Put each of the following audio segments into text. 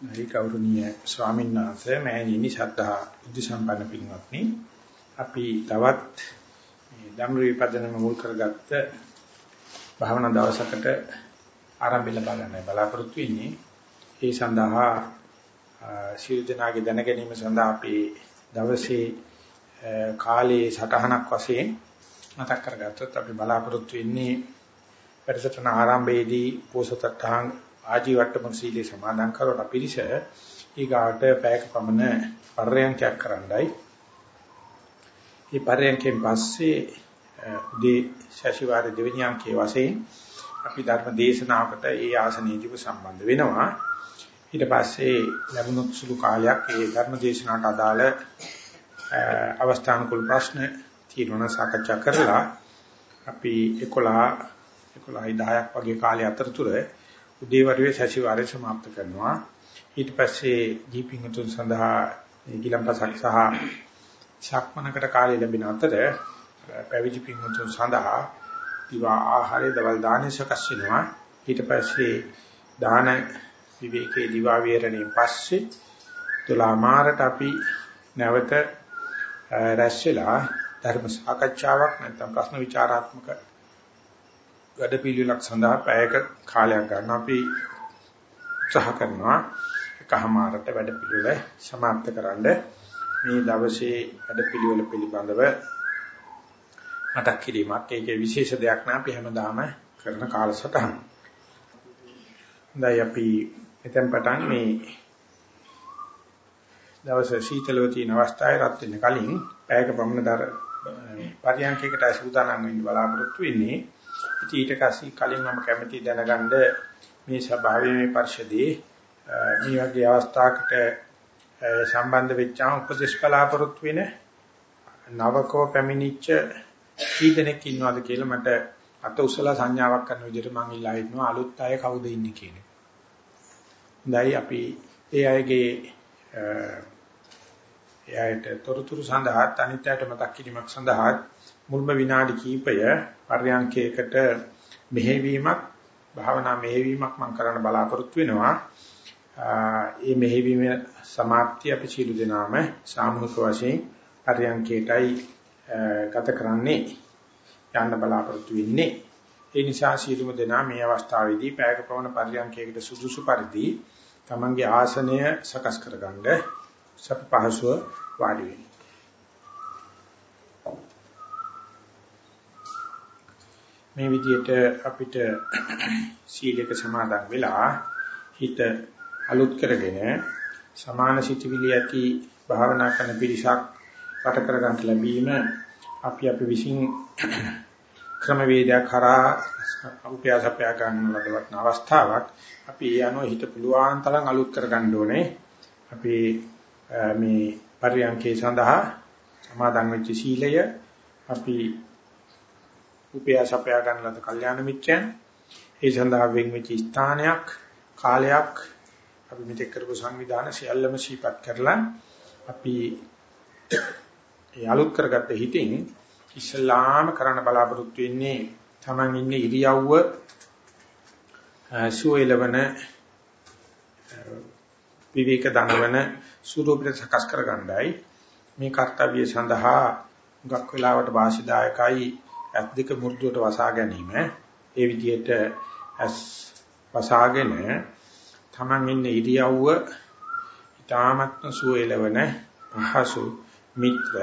නයි කෞරණීය ස්වාමීන් වහන්සේ මෑණියනි ශ්‍රද්ධා බුද්ධ සම්පන්න පින්වත්නි. අපි තවත් මේ ධම්ම විපදනම මුල් කරගත්ත භාවනා දවසකට ආරම්භ ලබා ගන්න බලාපොරොත්තු වෙන්නේ. ඒ සඳහා ශීල දනාගේ දැන ගැනීම සඳහා අපි දවසේ කාලයේ සටහනක් වශයෙන් මතක් කරගත්තොත් අපි බලාපොරොත්තු වෙන්නේ වැඩසටහන ආරම්භයේදී පෝසතටහන් ආජීවට්ටම සීලේ සමාදන් කරවන පිරිස ඊගාට පැයක පමණ පර්යංකයක් කරන්නයි. මේ පර්යංකයෙන් පස්සේ උදේ ශෂිවාර දෙවෙනි අංකයේ වශයෙන් අපි ධර්ම දේශනාවකට ඒ ආසනයේදීව සම්බන්ධ වෙනවා. ඊට පස්සේ ලැබුණොත් සුළු කාලයක් ඒ ධර්ම දේශනාවට අදාළ අවස්ථානුකූල ප්‍රශ්න తీරණ සාකච්ඡා කරලා අපි 11 11යි 10ක් වගේ කාලය අතරතුර උදේවරුේ සැසිවාරය સમાપ્ત කරනවා. ඊට පස්සේ දීපින්තුන් සඳහා ගිලම්පසක් සහ ශක්මනකට කාලය ලැබෙන අතර පැවිදි පින්තුන් සඳහා දිවා ආහාරය දවල් දාන සකස් වෙනවා. ඊට පස්සේ දාන විවේකේ දිවා වේරණේ පස්සේ තුලාමාරට අපි නැවත රැස් වෙලා ධර්ම සාකච්ඡාවක් නැත්නම් ප්‍රශ්න විචාරාත්මක වැඩපිළිවෙලක් සඳහා පැයක කාලයක් ගන්න අපි උත්සාහ කරනවා එකමාරට වැඩපිළිවෙල સમાપ્ત කරන්න මේ දවසේ වැඩපිළිවෙල පිළිබඳව මතක් කිරීමක් ඒකේ විශේෂ දෙයක් නෑ අපි හැමදාම කරන කාලසටහන. දැන් අපි එතෙන් පටන් මේ දවස් සීතලව තියෙන අවස්ථාවේ රත් වෙන කලින් පැයක පමණ දර පරියන්කයකට සූදානම් වෙන්න බලාපොරොත්තු වෙන්නේ. ඉතින් ඊට කස්සී කලින් මම කැමැති දැනගන්න මේ සභාවේ මේ පරිශදේ මේ වගේ අවස්ථාවකට සම්බන්ධ වෙච්චාම උපදේශ බලාපොරොත්තු වෙන නවකව පැමිණිච්ච කී දෙනෙක් ඉන්නවද කියලා මට අත උසලා සංඥාවක් කරන විදිහට මම ඉල්ලා හිටනවා අලුත් අය කවුද ඉන්නේ කියන එක. හොඳයි අපි ඒ අයගේ එයාට තොරතුරු සඳහා අනිත්‍යයට මතක් කිරීමක් සඳහා මුල්ම විනාඩි කිහිපය පර්යංකයකට මෙහෙවීමක් භාවනා මෙහෙවීමක් මම කරන්න බලාපොරොත්තු වෙනවා. ඒ මෙහෙවීමේ સમાප්තිය අපි සියලු දෙනාම සාමූහික වශයෙන් පර්යංකයටයි ගත කරන්නේ යන්න බලාපොරොත්තු වෙන්නේ. ඒ නිසා සියලුම දෙනා මේ අවස්ථාවේදී පැයක පවන පර්යංකයකට සුදුසු පරිදි තමන්ගේ ආසනය සකස් කරගන්න සප පහසුව වාඩි වෙන්න. මේ විදිහට අපිට සීලයක සමාදන් වෙලා හිත අලුත් කරගෙන සමාන සිතිවිලි ඇති භාවනා කරන පිරිසක් වට කර ගන්න ලැබීම අපි අපි විසින් ක්‍රමවේදයක් කරා උපයාසපය ගන්න ලබන අවස්ථාවක්. අපි ඒ අනුව හිත පුළුවන් තරම් අලුත් කර ගන්න ඕනේ. අපි මේ පරියන්කේ සඳහා සමාදන් වෙච්ච සීලය අපි උපයාසපය ගන්න ලද කල්යාණ මිත්‍යයන් ඒ සඳහා වෙන් වෙච්ච ස්ථානයක් කාලයක් අපි මෙතෙක් කරපු සංවිධාන සියල්ලම සීපත් කරලා අපි ඒ අලුත් කරගත්ත හිතින් ඉස්ලාම කරන්න බලාපොරොත්තු වෙන්නේ Taman ඉන්නේ ඉරියව්ව සුවයලවන විවේක දනවන ස්වරූපයට සකස් කරගන්නයි. මේ කාර්යය සඳහා ගක් වෙලාවට වාසිදායකයි ඇස් දෙක මු르දුවට වසා ගැනීම ඒ විදිහට ඇස් වසාගෙන Taman ඉන්න ඉරියව්ව ඊ타මත්ම සුවයලවන පහසු මිත්‍ර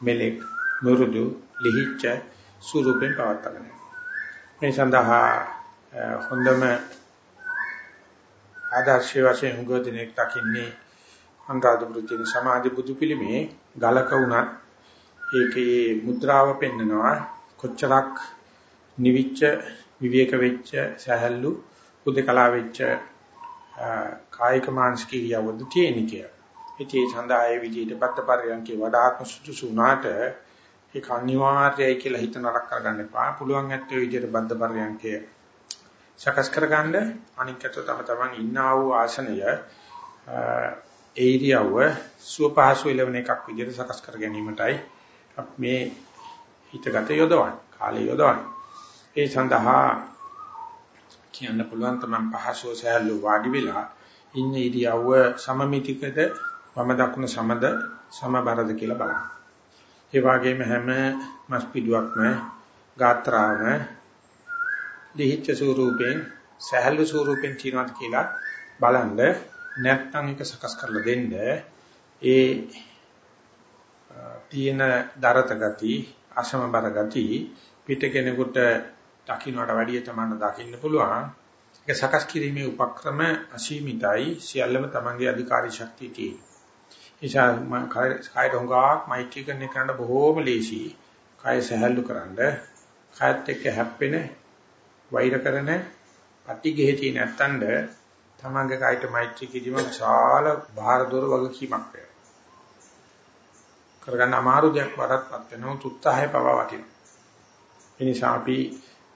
මෙලෙක් මුරුදු ලිහිච්ඡ ස්වරූපෙන් පවත්වාගෙන මේ සඳහා හොඳම ආදර්ශ වශයෙන් උගදිනෙක් දකින්නේ අනුරාධපුර ජින සමාධි බුදු පිළිමේ ගලක උනත් ඒකේ මුද්‍රාව පෙන්නනවා. කොච්චරක් නිවිච්ච විවේක වෙච්ච සහැල්ලු උදකලා වෙච්ච කායික මානසික ඉරියව්වද තියෙන කියලා. ඉතින් ඒ සඳහා ඒ විදිහට බද්ද පරියන්කේ වඩාත්ම සුදුසු වුණාට ඒක අනිවාර්යයි කියලා හිත නරක කරගන්න එපා. පුළුවන් ඇත්තේ විදිහට බද්ද පරියන්කේ සකස් කරගන්න අනිකට තම තමන් ඉන්නා වූ ආසනය ඒ ඉරියව්ව සුවපහසු එළවෙන එකක් විදිහට සකස් කර ගැනීමටයි මේ හිතගත යොදවන්නේ කාලය යොදවන්නේ. ඒ සඳහා කියන්න පුළුවන් තමයි පහසුව සෑහළු වාඩි වෙලා ඉන්න ඉරියව්ව සමමිතිකද වම දකුණ සමද සමබරද කියලා බලන්න. ඒ වගේම හැම මස් පිටුවක්ම ගාත්‍රාවම දෙහිච්ච ස්වරූපයෙන් සහැල්ලු ස්වරූපෙන් තියෙනවද කියලා බලන්න. නැත්නම් ඒක සකස් කරලා දෙන්න. ඒ තියෙන දරත ගති අසමබර ගති පිට කෙනෙකුට දකින්නට වැඩිය තමයි දකින්න පුළුවන් ඒක සකස් කිරීමේ උපක්‍රම අසීමිතයි සියල්ලම තමන්ගේ අධිකාරී ශක්තිය තියෙන. නිසා කය ඩොංගාක් මෛත්‍රී කරන එකට බොහෝම ලේසි. කය සහැල්ලු කරන්න කයත් එක්ක හැප්පෙන වෛර කරන පටිඝේ තියෙන නැත්තඳ තමන්ගේ කයට මෛත්‍රී කිරීම විශාල බාහිර වගකීමක් වේ. කරගන්න අමාරු දෙයක් වඩත්පත් වෙනවා උත්සාහය පවා වටිනවා. ඒ නිසා අපි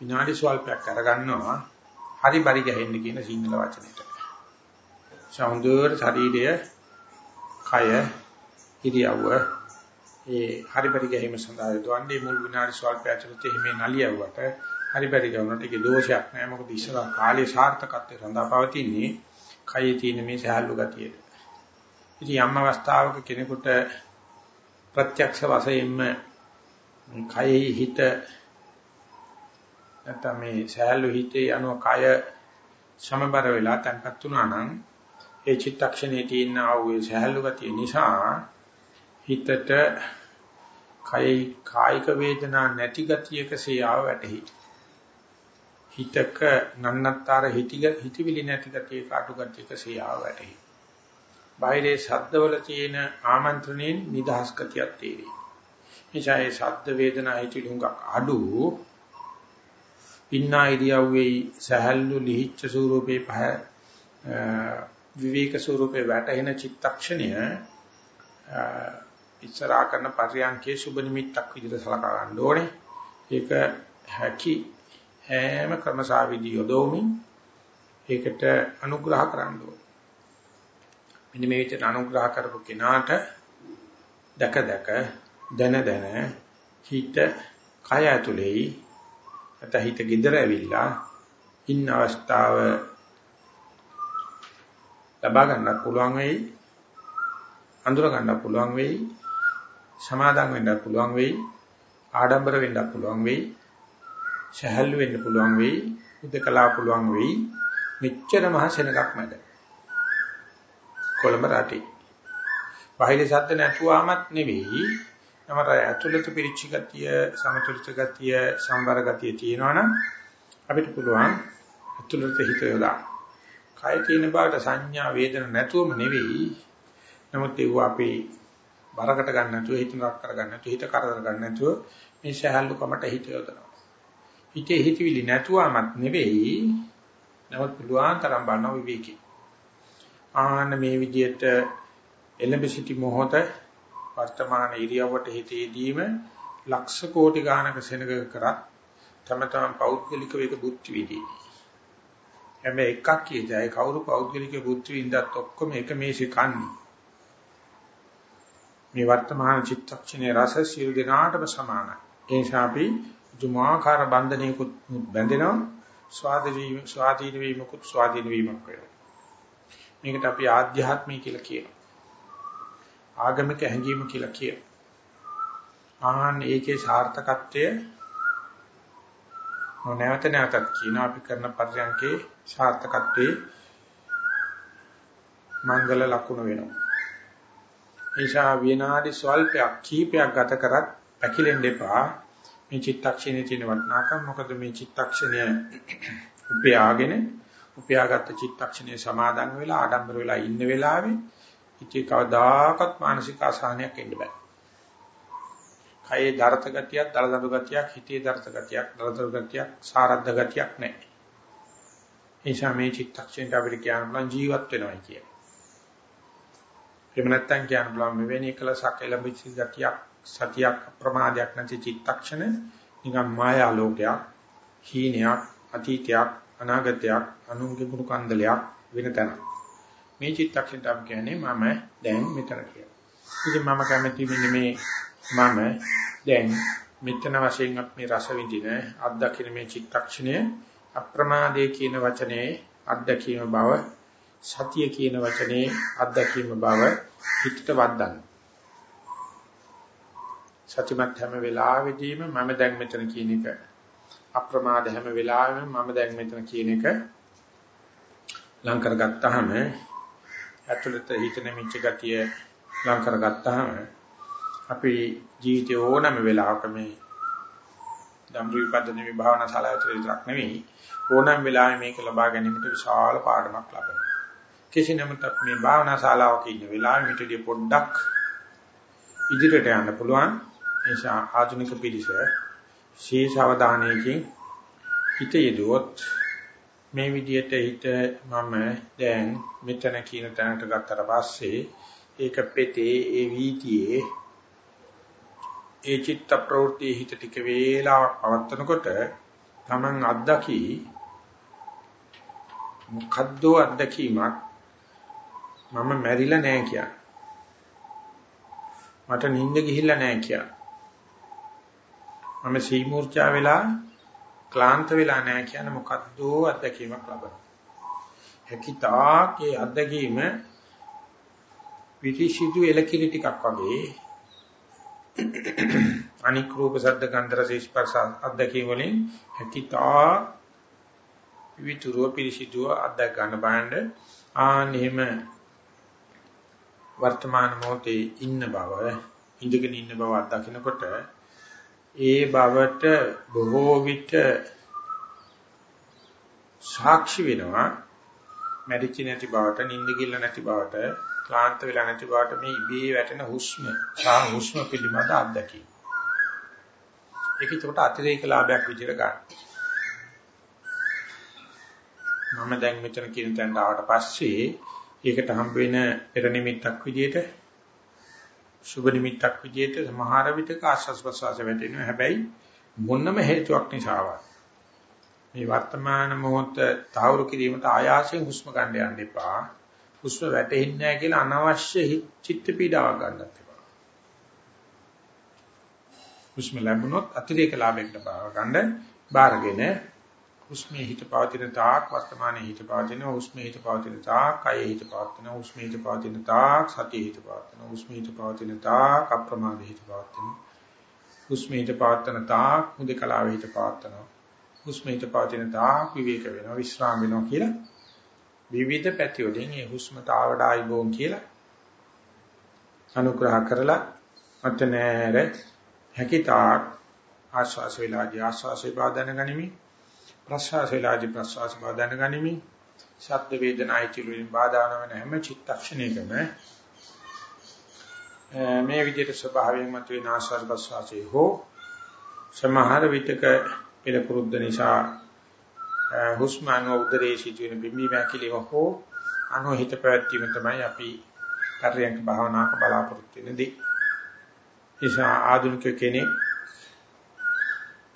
විනාඩි ස්වල්පයක් අරගන්නවා හරි පරි ගහෙන්න කියන සිංහල වචනෙට. සෞන්දර්ය ශරීරය කය ඉරියව්ව ඒ හරි පරි ගැහිම සඳහා යොදවන්නේ මුල් විනාඩි ස්වල්ප ඇතුළත එහිමේ නලියවුවට හරි පරි ගවනට ඒකේ දෝෂයක් නෑ මොකද ඉස්සර කාලේ සාර්ථකත්වය සඳහා පවතින්නේ කයේ තියෙන මේ සහැල්ලු ගතියට. ඉතින් යම් අවස්ථාවක කෙනෙකුට ප්‍රත්‍යක්ෂ වශයෙන්ම කයෙහි හිත නැත්නම් මේ සහැල්ලු හිතේ අනුව කය සමබර වෙලා තැන්පත් වුණා නම් ඒ චිත්තක්ෂණයේ තියෙන ආ වූ සහැල්ලු ගතිය නිසා හිතට කයි කායික වේදනා නැති ගතියක සියාව වැටහි. හිතක නන්නත්තර හිතිග හිතවිලි නැති ගතියක අඩු ගතියක සියාව වැටහි. බාහිරේ ශබ්දවල තියෙන ආමන්ත්‍රණයෙන් නිදහස් ගතියක් තේරෙයි. එනිසා ඒ ශබ්ද වේදනා හිතවිලි හුඟක් අඩු ඉන්නා ඉරියව්වේ සහැල්ලු ලිහිච්ඡ ස්වරූපේ පහ විවේක ස්වරූපේ වැටෙන චිත්තක්ෂණය ඉස්සරහා කරන පරියන්කේ සුබ නිමිත්තක් විදිහට සලකා ගන්න ඕනේ. ඒක හැකි හැම ක්‍රමසාවිදි යොදවමින් ඒකට අනුග්‍රහ කරන්න ඕනේ. මෙන්න මේ විදිහට අනුග්‍රහ කරපු කෙනාට දැක දැක දන දන හිත කය ඇතුලේ අත හිත gedara ඇවිල්ලා ඉන්න අවස්ථාව ලබා ගන්නත් පුළුවන් වෙයි අඳුර ගන්නත් පුළුවන් වෙයි සමාදම් වෙන්නත් පුළුවන් වෙයි ආඩම්බර වෙන්නත් පුළුවන් වෙයි සහැල්ලු වෙන්න පුළුවන් වෙයි උදකලා පුළුවන් වෙයි. මෙච්චර මහ සෙනඟක් මැද. කොළඹ රටේ බාහිර සද්ද නැතුවමත් නෙවෙයි නමර ඇතුළත පිරිච්ච ගතිය සමතුලිත ගතිය සම්බර ගතිය තියෙනවනම් අපිට පුළුවන් ඇතුළත හිත යොදා කය තියෙන බාට සංඥා වේදන නැතුවම නෙවෙයි. නමුත් ඒව අපි බරකට ගන්න නැතුව හිත නරක කර ගන්න නැතුව හිත කරදර ගන්න නැතුව මේ සහැල්ලු කමට හිත යොදනවා. හිතේ හිතවිලි නැතුවමත් නෙවෙයි. නමුත් පුළුවන් තරම් බලන විවේකී. ආන්න මේ විදිහට එළඹ සිටි මොහොත වර්තමාන ඉරියව්වට හිතේදීම ලක්ෂ කෝටි ගානක සෙනග කරත් තම තමන් පෞද්ගලික වේක බුද්ධ විදී හැබැයි එකක් කියතයි කවුරු පෞද්ගලික බුද්ධ විඳත් ඔක්කොම එක මේසෙ කන්නේ. මේ වර්තමාන චිත්තක්ෂණයේ රස සියලු දෙනාටම සමානයි. ඒ නිසා අපි දුමාකාර බන්ධනයකුත් බැඳෙනවා ස්වාද වීම ස්වාධීන වීමකුත් ස්වාධීන වීමක් වෙනවා. මේකට අපි ආධ්‍යාත්මික කියලා කියනවා. ආගමික හැඟීම කියලා කියනවා. ආහන් ඒකේ සාර්ථකත්වය නැවත නැවතත් කියනවා අපි කරන පරියන්කේ සාර්ථකත්වයේ මංගල ලකුණ වෙනවා. ඒසා විනාඩි ස්වල්පයක් කීපයක් ගත කරත් පැකිලෙන්න එපා. මේ චිත්තක්ෂණයේ තියෙන වටිනාකම මොකද මේ චිත්තක්ෂණය උපයාගෙන උපයාගත් චිත්තක්ෂණයේ සමාදන් වෙලා ආඩම්බර වෙලා ඉන්න වෙලාවේ ඉති කවදාකවත් මානසික අසහනයක් එන්න බෑ. කයේ දරත ගතියක්, දලදඬු ගතියක්, හිතේ දරත ගතියක්, දලදඬු ගතියක්, සාරද්ද ගතියක් නැහැ. නිසා මේ චිත්තක්ෂණයට අපිට කියන්න පුළුවන් ජීවත් වෙනවා කිය. එහෙම නැත්නම් කියන්න පුළුවන් මෙවැනි එකලසක් එළඹිච්ච ගතියක්, සතියක්, ප්‍රමාදයක් නැති චිත්තක්ෂණ නිකම් මායා ලෝකයක්, හීනයක්, අතීතයක්, අනාගතයක්, අනුන්ගේ පුරු කන්දලයක් වෙන තැන. මේ චිත්තක්ෂණයට අපි කියන්නේ මම දැන් මෙතන කියලා. ඉතින් මම කැමති මෙන්න මේ මම දැන් මෙතන වශයෙන් අපි මේ රස විඳින අත්දකින්න මේ චිත්තක්ෂණය අප්‍රමාදයේ කියන වචනේ අත්දැකීම බව සතිය කියන වචනේ අත්දැකීම බව හිතට වද්දන්න. සතිමත් හැම වෙලාවෙදීම මම දැන් මෙතන කියන එක අප්‍රමාද හැම වෙලාවෙම මම දැන් මෙතන කියන එක ලං කරගත්තාම ඇතුළත හිත නැමිච්ච ගතිය ලං කරගත්තාම අපි ජීවිතේ ඕනම වෙලාවක මේ ධම්රු විපදනයේ භාවනා ශාලාවට විතරක් නෙවෙයි ඕනම වෙලාවෙ මේක ලබා ගැනීමට විශාල පාඩමක් ලබනවා. කෙසේ නමුත් මේ භාවනා ශාලාවක ඉන්න වෙලාවෙ මිටදී පොඩ්ඩක් ඉදිරියට යන්න පුළුවන්. නිසා ආධුනික පිළිස ශීෂ අවධානයකින් හිත යෙදුවොත් මේ විදිහට හිත මම දැන් මෙතන කියන තැනට ගත්තට පස්සේ ඒක පෙතේ ඒ වීතියේ ඒ චිත්ත ප්‍රවෘත්ති හිත ටික වේලාවක් පවත්නකොට Taman අත්දකි මොකද්ද අත්දැකීමක්? මම මැරිලා නෑ කියන්නේ මට නිින්ද ගිහිල්ලා නෑ කියන්නේ මම සීමූර්චා වෙලා ක්ලාන්ත වෙලා නැහැ කියන මොකද්ද අත්දැකීමක් ලබන. හැකිතාක් ඒ අත්දැකීම පිටිසිදු එලකිරි ටිකක් වගේ අනික් රූප සද්ද ගන්ධ රස ස්පර්ශ අත්දැකීම් වලින් හැකිතා විතුරුව පිරිසිදුව අත්දැක ගන්න බෑන්ඩ ආන් එහෙම වර්තමාන මොහොතේ ඉන්න බව ඉඳගෙන ඉන්න බව අත්දකිනකොට ඒ බවට බොහෝ විට සාක්ෂි වෙනවා මැරිච්ච නැති බවට නිින්ද ගිල්ල නැති බවට ක්ලාන්ත වෙලා නැති බවට මේ ඉබේ වැටෙන හුස්ම සහ හුස්ම පිළිබඳ අත්දැකීම. ඒක ඒකට අතිරේක ලාභයක් විදිහට ගන්න. මම දැන් මෙතන කියන තැනට ආවට පස්සේ ඒකට හම්බ වෙන පෙර නිමිත්තක් විදිහට සුබ නිමිත්තක් විදිහට සමහර විටක ආශ්වාස ප්‍රශ්වාස වැටෙනවා. හැබැයි මොනම හේතුවක් නිසාවත් මේ වර්තමාන මොහොත තාවුරු කිරීමට ආයාසයෙන් හුස්ම ගන්න යන්න එපා. හුස්ම වැටෙන්නේ නැහැ කියලා අනවශ්‍ය චිත්ත පීඩාවක් ගන්නත් එපා. හුස්ම ලැබුණොත් අතිරේක ලාභයකට බාර ගන්න බාරගෙන හුස්මේ හිත පවතින තාක් වර්තමානයේ හිත පවතින හුස්මේ හිත පවතින තාක් කයේ හිත පවතින හුස්මේ හිත පවතින තාක් සතියේ හිත පවතින හුස්මේ හිත පවතින තාක් අප්‍රමාදයේ හිත පවතින හුස්මේ හිත පවතින තාක් මුදකලාවේ හිත පවතින හුස්මේ හිත පවතින තාක් විවේක වෙනවා විශ්‍රාම වෙනවා කියලා විවිධ පැති වලින් මේ හුස්මට ආවඩායි බෝන් කියලා අනුග්‍රහ කරලා අතනෑර හැකිතාක් ආශ්වාස වේලාදී ආශ්වාසය බව දැනගනිමින් ප්‍රශ්වාස වේලාදී ප්‍රශ්වාස බව දැනගනිමි. ශබ්ද වේදනා ඉතිරි වලින් බාධා නොවන හැම චිත්තක්ෂණයකම මේ විදිහට ස්වභාවයෙන් මතුවෙන ආශ්වාස ප්‍රශ්වාසයේ හෝ සමහර විටක පෙර පුරුද්ද නිසා හුස්ම අනුව උදරයේ සිදුවෙන බිම්බි වැකිලිව හෝ අනුහිත පැවැත්වීම තමයි අපි පරියන්ක භාවනාවක බලාපොරොත්තු වෙන්නේ. නිසා ආධුනික කෙනෙක්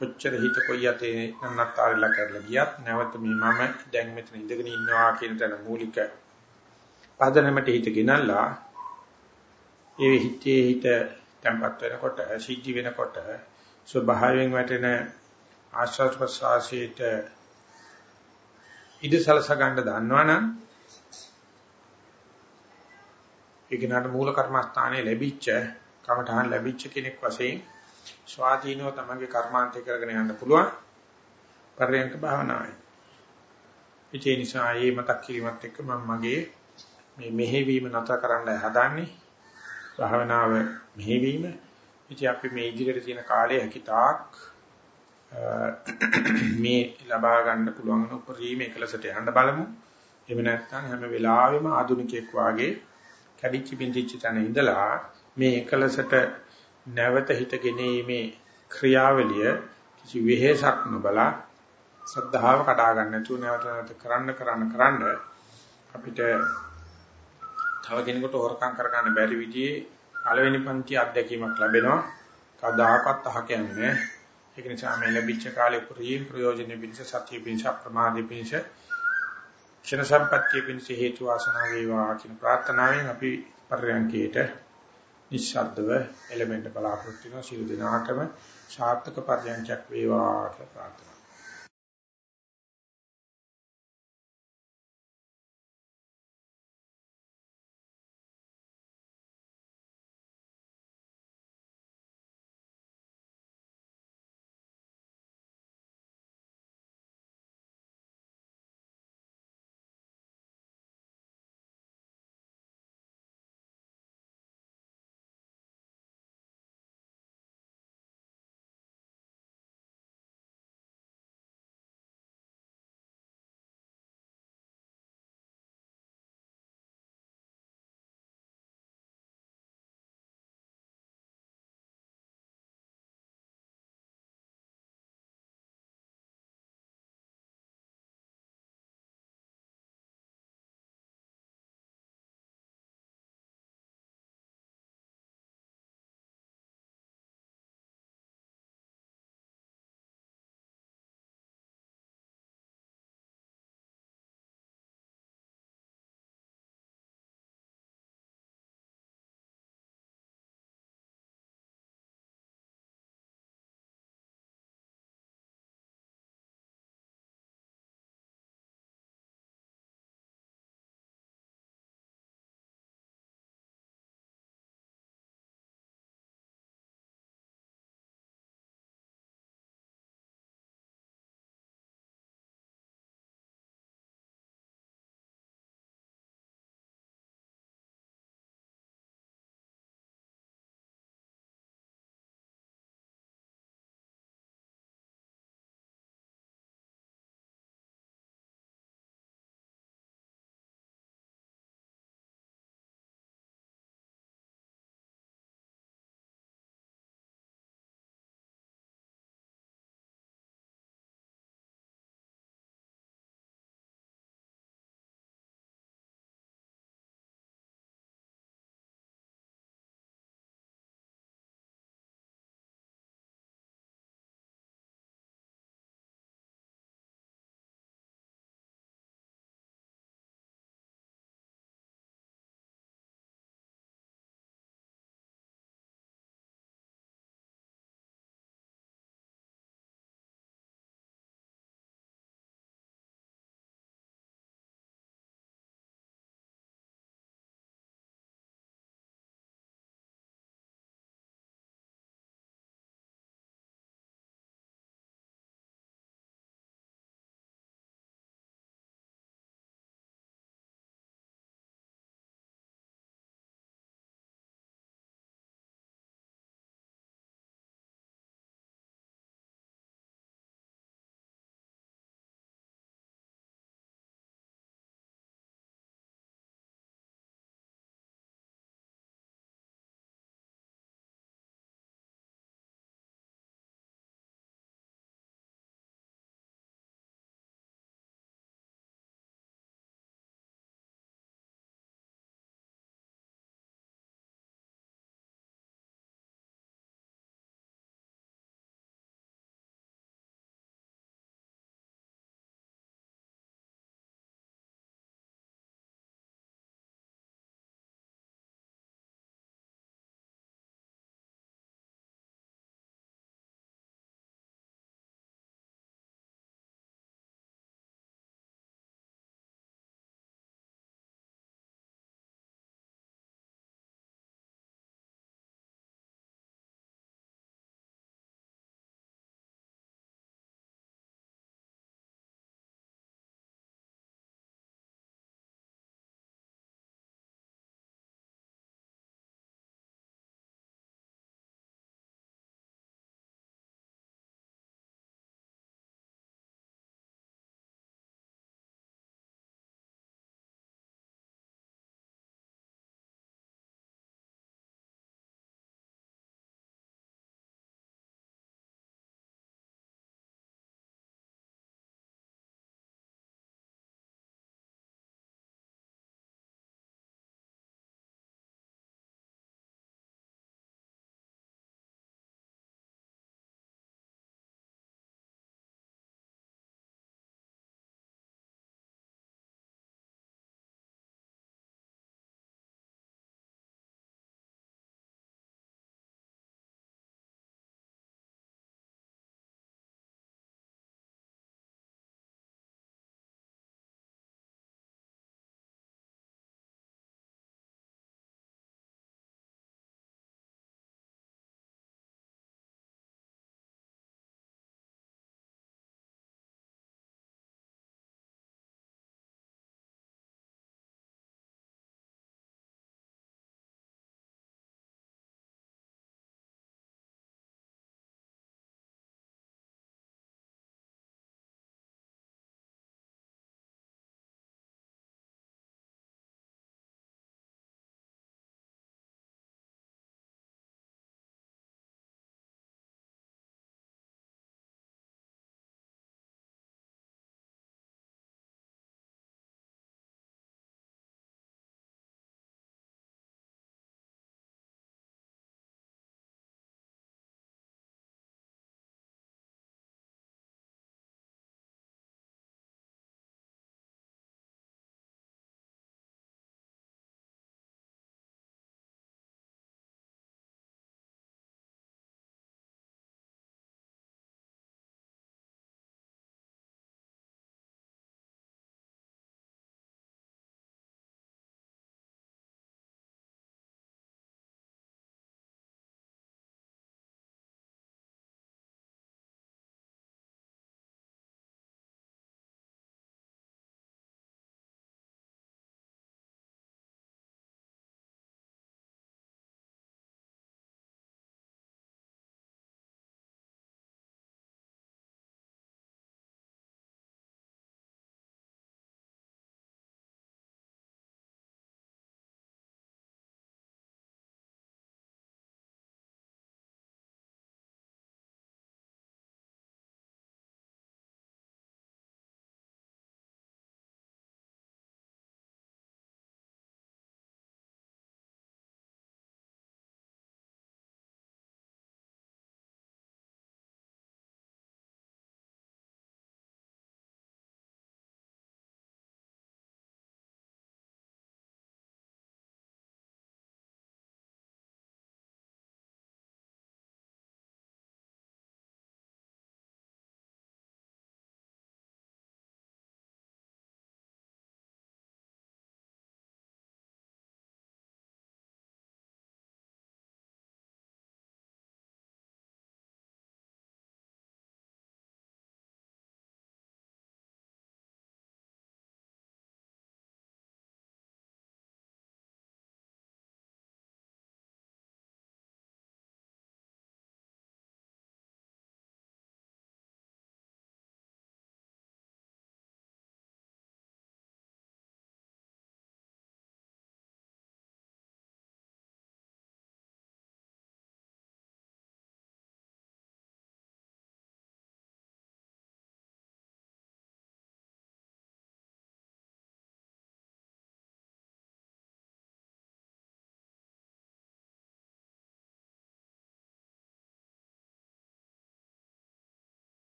කොච්චර හිත කොයි යතේ නන්නත්තරලා කරලා ගියත් නැවත මේ මම දැන් මෙතන ඉඳගෙන ඉන්නවා කියන තැන මූලික පදනමට හිත ගෙනල්ලා ඒ හිතේ හිත tempat වෙනකොට සිද්ධි වෙනකොට ස්වභාවයෙන් වැටෙන ආශ්වාස ප්‍රශ්වාසයට ඉද සලස ගන්න දන්නවනම් ඒකනට මූල කර්මස්ථානයේ ලැබිච්ච කමඨහන් ලැබිච්ච කෙනෙක් වශයෙන් ස්වාධීනව තමන්ගේ කර්මාන්තය කරගෙන යන්න පුළුවන් පරියන්ක භාවනාවයි. ඒ නිසා මේ මතක් කිරීමත් එක්ක මම මගේ මේ මෙහෙවීම නැතර කරන්න හදන්නේ භාවනාව මෙහෙවීම. ඉතින් අපි මේ ඉදිරියට තියෙන කාලයේ හැකිතාක් මේ ලබා ගන්න පුළුවන් උපරිම එකලසට යන්න බලමු. එහෙම නැත්නම් හැම වෙලාවෙම ආධුනිකයෙක් වාගේ කැඩිච්ච බින්දිච්ච තැන ඉඳලා මේ එකලසට නැවත හිත ගෙනීමේ ක්‍රියාවලිය කිසි වෙහෙසක් නොබලා සද්ධාව කඩා ගන්න නැතුව නැවත නැවත කරන්න කරන්න කරන්න අපිට තව කෙනෙකුට හොරකම් කරගන්න බැරි විදිහේ පළවෙනි පන්ති අත්දැකීමක් ලැබෙනවා. කවදාකවත් අහක යන්නේ ඒක නිසා මේ ලැබිච්ච කාලේ උපරිම ප්‍රයෝජනෙ පිණිස සත්‍ය පිණිස ප්‍රමාදී පිණිස ක්ෂණ සම්පත්‍ය පිණිස හේතු වාසනා වේවා කියන ප්‍රාර්ථනාවෙන් අපි පරියන්කේට නිශ්ශබ්දව එලෙමන්ට් බලාපොරොත්තු වෙන සියලු දෙනාටම සාර්ථක පර්යන්කයක් වේවා කියලා ප්‍රාර්ථනා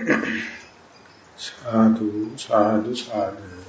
සාදු සාදු සාදු.